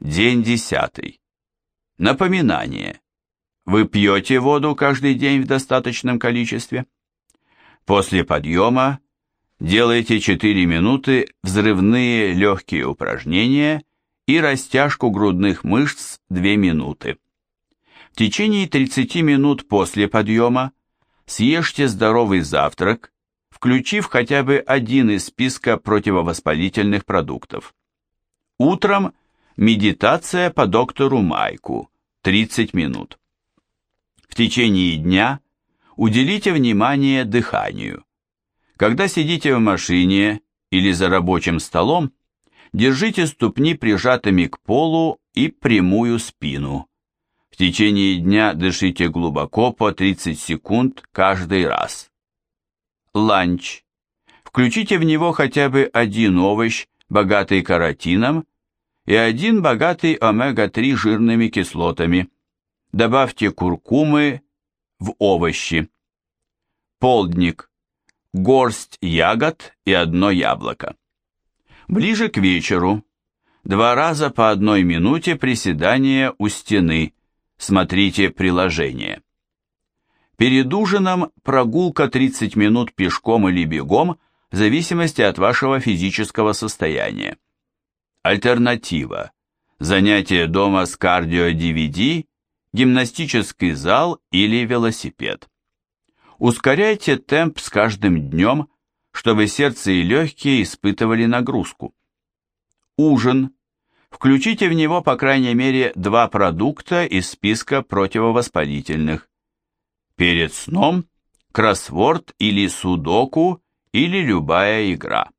День десятый. Напоминание. Вы пьете воду каждый день в достаточном количестве? После подъема делайте 4 минуты взрывные легкие упражнения и растяжку грудных мышц 2 минуты. В течение 30 минут после подъема съешьте здоровый завтрак, включив хотя бы один из списка противовоспалительных продуктов. Утром медитация по доктору Майку 30 минут. В течение дня уделите внимание дыханию. Когда сидите в машине или за рабочим столом, держите ступни прижатыми к полу и прямую спину. В течение дня дышите глубоко по 30 секунд каждый раз. Ланч. Включите в него хотя бы один овощ, богатый каротином, и один богатый омега-3 жирными кислотами. Добавьте куркумы в овощи. Полдник. Горсть ягод и одно яблоко. Ближе к вечеру. Два раза по одной минуте приседания у стены. Смотрите приложение. Перед ужином прогулка 30 минут пешком или бегом в зависимости от вашего физического состояния. Альтернатива. Занятие дома с кардио-DVD, гимнастический зал или велосипед. Ускоряйте темп с каждым днем, чтобы сердце и легкие испытывали нагрузку. Ужин. Включите в него по крайней мере два продукта из списка противовоспалительных Перед сном кроссворд или судоку или любая игра.